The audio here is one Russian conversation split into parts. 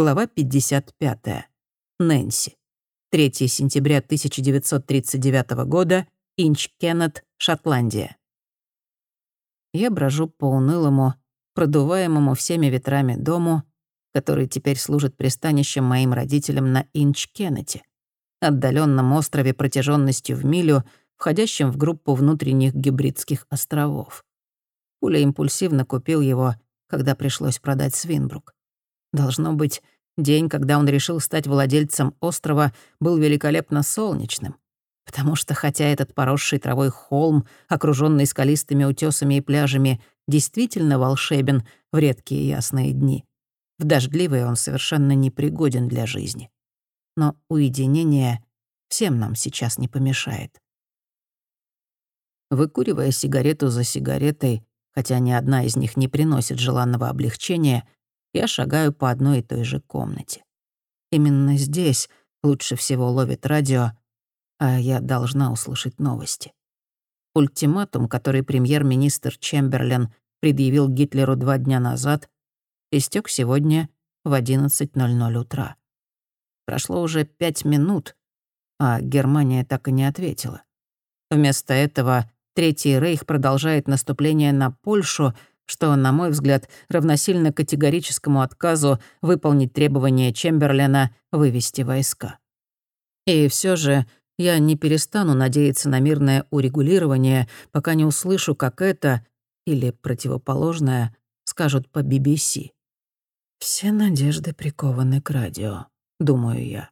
Глава 55. Нэнси. 3 сентября 1939 года. Инч Кеннет, Шотландия. Я брожу по унылому, продуваемому всеми ветрами дому, который теперь служит пристанищем моим родителям на Инч Кеннете, отдаленном острове протяженностью в милю, входящем в группу внутренних гибридских островов. Пуля импульсивно купил его, когда пришлось продать Свинбрук. Должно быть, день, когда он решил стать владельцем острова, был великолепно солнечным, потому что хотя этот поросший травой холм, окружённый скалистыми утёсами и пляжами, действительно волшебен в редкие ясные дни, в дождливые он совершенно непригоден для жизни. Но уединение всем нам сейчас не помешает. Выкуривая сигарету за сигаретой, хотя ни одна из них не приносит желанного облегчения, я шагаю по одной и той же комнате. Именно здесь лучше всего ловит радио, а я должна услышать новости. Ультиматум, который премьер-министр Чемберлен предъявил Гитлеру два дня назад, истек сегодня в 11.00 утра. Прошло уже пять минут, а Германия так и не ответила. Вместо этого Третий Рейх продолжает наступление на Польшу, что, на мой взгляд, равносильно категорическому отказу выполнить требования Чемберлена вывести войска. И все же я не перестану надеяться на мирное урегулирование, пока не услышу, как это, или противоположное, скажут по BBC. «Все надежды прикованы к радио», — думаю я.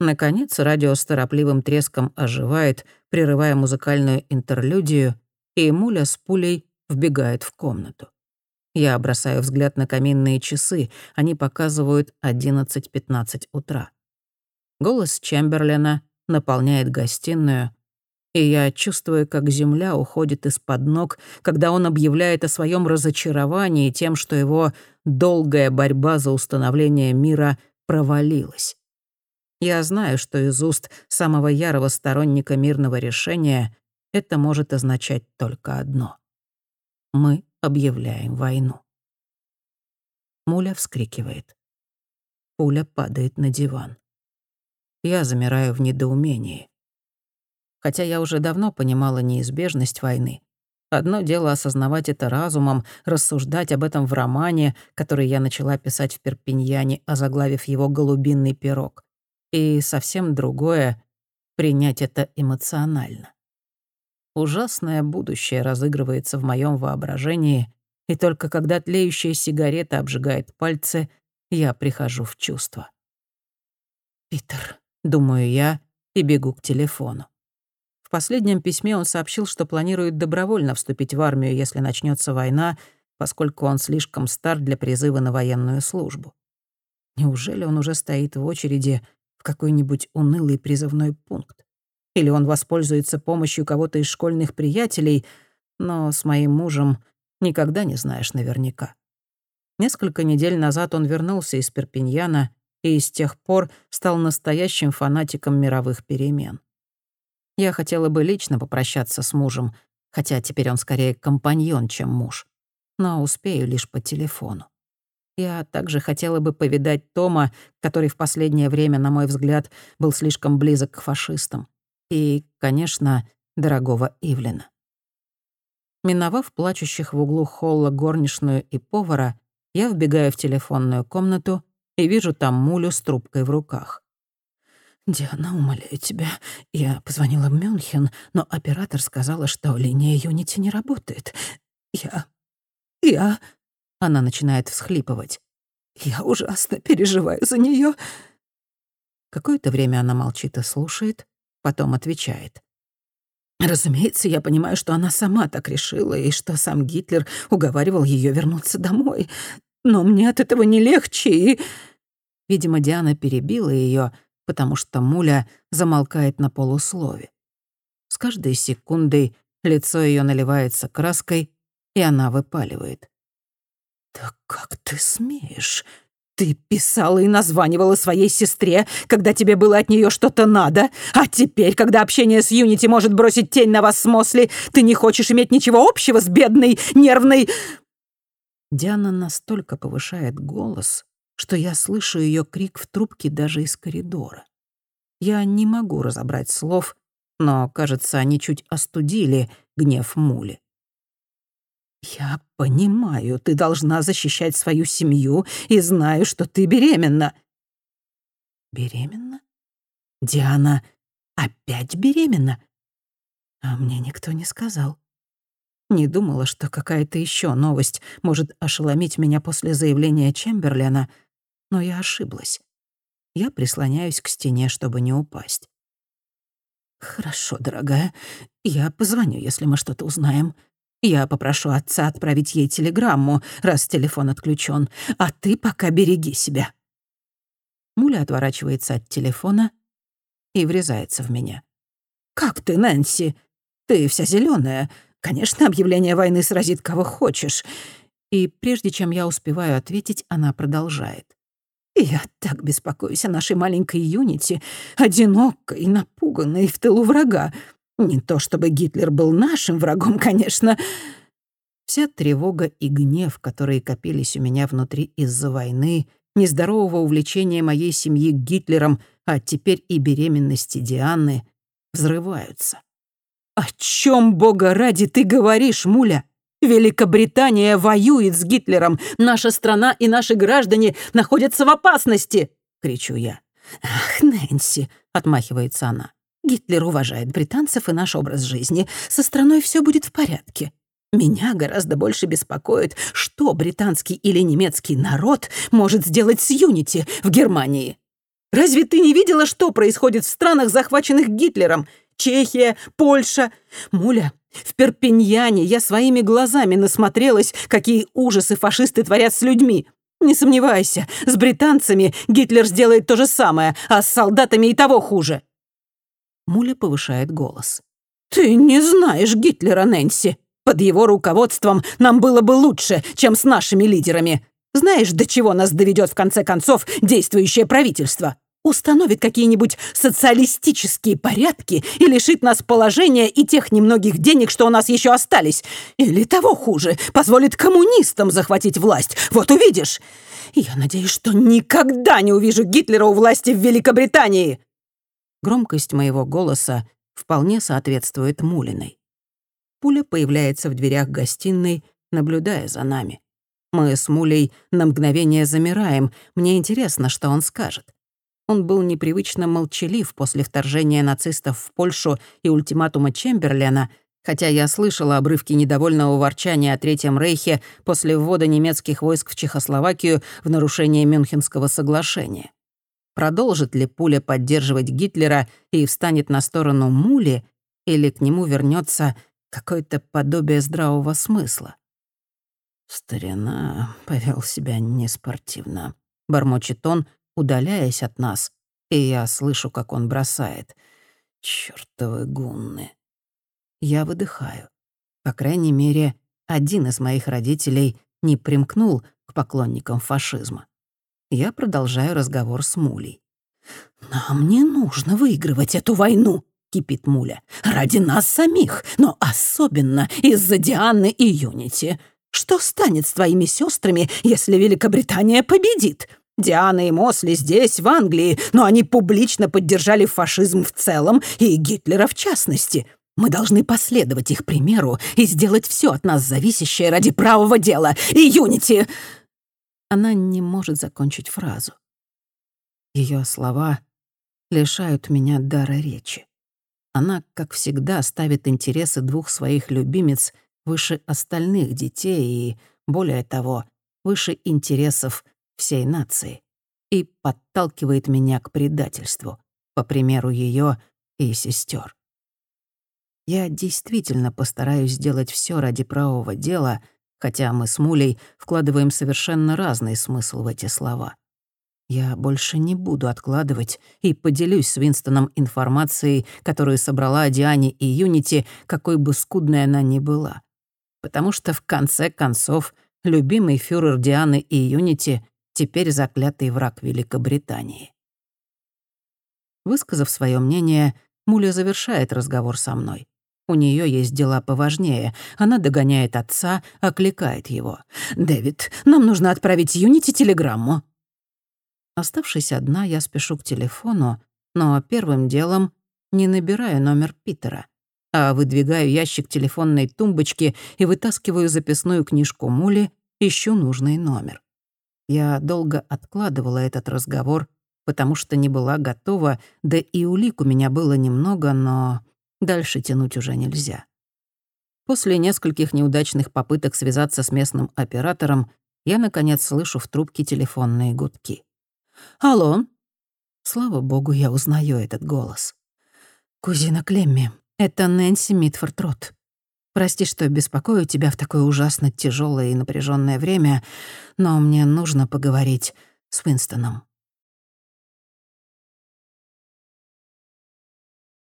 Наконец, радио с торопливым треском оживает, прерывая музыкальную интерлюдию, и Муля с пулей вбегает в комнату. Я бросаю взгляд на каминные часы, они показывают 11.15 утра. Голос Чемберлена наполняет гостиную, и я чувствую, как земля уходит из-под ног, когда он объявляет о своем разочаровании тем, что его долгая борьба за установление мира провалилась. Я знаю, что из уст самого ярого сторонника мирного решения это может означать только одно — мы объявляем войну. Муля вскрикивает. Пуля падает на диван. Я замираю в недоумении. Хотя я уже давно понимала неизбежность войны. Одно дело осознавать это разумом, рассуждать об этом в романе, который я начала писать в Перпиньяне, озаглавив его «Голубинный пирог». И совсем другое — принять это эмоционально. Ужасное будущее разыгрывается в моем воображении, и только когда тлеющая сигарета обжигает пальцы, я прихожу в чувство. «Питер», — думаю я, и бегу к телефону. В последнем письме он сообщил, что планирует добровольно вступить в армию, если начнется война, поскольку он слишком стар для призыва на военную службу. Неужели он уже стоит в очереди в какой-нибудь унылый призывной пункт? Или он воспользуется помощью кого-то из школьных приятелей, но с моим мужем никогда не знаешь наверняка. Несколько недель назад он вернулся из Перпиньяна и с тех пор стал настоящим фанатиком мировых перемен. Я хотела бы лично попрощаться с мужем, хотя теперь он скорее компаньон, чем муж, но успею лишь по телефону. Я также хотела бы повидать Тома, который в последнее время, на мой взгляд, был слишком близок к фашистам и, конечно, дорогого Ивлина. Миновав плачущих в углу холла горничную и повара, я вбегаю в телефонную комнату и вижу там Мулю с трубкой в руках. «Диана, умоляю тебя, я позвонила в Мюнхен, но оператор сказала, что линия Юнити не работает. Я... я...» Она начинает всхлипывать. «Я ужасно переживаю за нее. Какое-то время она молчит и слушает, Потом отвечает. Разумеется, я понимаю, что она сама так решила, и что сам Гитлер уговаривал ее вернуться домой. Но мне от этого не легче, и... Видимо, Диана перебила ее, потому что Муля замолкает на полуслове. С каждой секундой лицо ее наливается краской, и она выпаливает. «Да как ты смеешь? Ты писала и названивала своей сестре, когда тебе было от нее что-то надо, а теперь, когда общение с Юнити может бросить тень на вас с Мосли, ты не хочешь иметь ничего общего с бедной, нервной...» Диана настолько повышает голос, что я слышу ее крик в трубке даже из коридора. Я не могу разобрать слов, но, кажется, они чуть остудили гнев Мули. «Я понимаю, ты должна защищать свою семью и знаю, что ты беременна». «Беременна? Диана опять беременна?» А мне никто не сказал. Не думала, что какая-то еще новость может ошеломить меня после заявления Чемберлена, но я ошиблась. Я прислоняюсь к стене, чтобы не упасть. «Хорошо, дорогая. Я позвоню, если мы что-то узнаем. Я попрошу отца отправить ей телеграмму, раз телефон отключен, а ты пока береги себя». Муля отворачивается от телефона и врезается в меня. «Как ты, Нэнси? Ты вся зеленая. Конечно, объявление войны сразит кого хочешь». И прежде чем я успеваю ответить, она продолжает. «Я так беспокоюсь о нашей маленькой Юнити, одинокой, напуганной в тылу врага. Не то чтобы Гитлер был нашим врагом, конечно. Вся тревога и гнев, которые копились у меня внутри из-за войны, нездорового увлечения моей семьи Гитлером, а теперь и беременности Дианы, взрываются. «О чем, бога ради, ты говоришь, Муля? Великобритания воюет с Гитлером. Наша страна и наши граждане находятся в опасности!» — кричу я. «Ах, Нэнси!» — отмахивается она. Гитлер уважает британцев и наш образ жизни. Со страной все будет в порядке. Меня гораздо больше беспокоит, что британский или немецкий народ может сделать с Юнити в Германии. Разве ты не видела, что происходит в странах, захваченных Гитлером? Чехия, Польша. Муля, в Перпиньяне я своими глазами насмотрелась, какие ужасы фашисты творят с людьми. Не сомневайся, с британцами Гитлер сделает то же самое, а с солдатами и того хуже. Муля повышает голос. «Ты не знаешь Гитлера, Нэнси. Под его руководством нам было бы лучше, чем с нашими лидерами. Знаешь, до чего нас доведет в конце концов действующее правительство? Установит какие-нибудь социалистические порядки и лишит нас положения и тех немногих денег, что у нас еще остались. Или того хуже, позволит коммунистам захватить власть. Вот увидишь. Я надеюсь, что никогда не увижу Гитлера у власти в Великобритании. Громкость моего голоса вполне соответствует Мулиной. Пуля появляется в дверях гостиной, наблюдая за нами. Мы с Мулей на мгновение замираем. Мне интересно, что он скажет. Он был непривычно молчалив после вторжения нацистов в Польшу и ультиматума Чемберлена, хотя я слышала обрывки недовольного ворчания о Третьем Рейхе после ввода немецких войск в Чехословакию в нарушение Мюнхенского соглашения. Продолжит ли пуля поддерживать Гитлера и встанет на сторону Мули, или к нему вернется какое-то подобие здравого смысла? Старина повел себя неспортивно. Бормочет он, удаляясь от нас, и я слышу, как он бросает. Чёртовы гунны. Я выдыхаю. По крайней мере, один из моих родителей не примкнул к поклонникам фашизма я продолжаю разговор с Мулей. «Нам не нужно выигрывать эту войну», — кипит Муля. «Ради нас самих, но особенно из-за Дианы и Юнити. Что станет с твоими сестрами, если Великобритания победит? Диана и Мосли здесь, в Англии, но они публично поддержали фашизм в целом и Гитлера в частности. Мы должны последовать их примеру и сделать все от нас зависящее ради правого дела. И Юнити...» Она не может закончить фразу. Ее слова лишают меня дара речи. Она, как всегда, ставит интересы двух своих любимец выше остальных детей и, более того, выше интересов всей нации и подталкивает меня к предательству, по примеру ее и сестер. Я действительно постараюсь сделать все ради правого дела — хотя мы с Мулей вкладываем совершенно разный смысл в эти слова. Я больше не буду откладывать и поделюсь с Винстоном информацией, которую собрала о Диане и Юнити, какой бы скудной она ни была. Потому что, в конце концов, любимый фюрер Дианы и Юнити теперь заклятый враг Великобритании. Высказав свое мнение, Муля завершает разговор со мной. У нее есть дела поважнее. Она догоняет отца, окликает его. «Дэвид, нам нужно отправить Юнити телеграмму». Оставшись одна, я спешу к телефону, но первым делом не набираю номер Питера, а выдвигаю ящик телефонной тумбочки и вытаскиваю записную книжку Мули, ищу нужный номер. Я долго откладывала этот разговор, потому что не была готова, да и улик у меня было немного, но дальше тянуть уже нельзя. После нескольких неудачных попыток связаться с местным оператором, я, наконец, слышу в трубке телефонные гудки. «Алло?» Слава богу, я узнаю этот голос. «Кузина Клемми, это Нэнси Митфорд Рот. Прости, что беспокою тебя в такое ужасно тяжелое и напряженное время, но мне нужно поговорить с Уинстоном».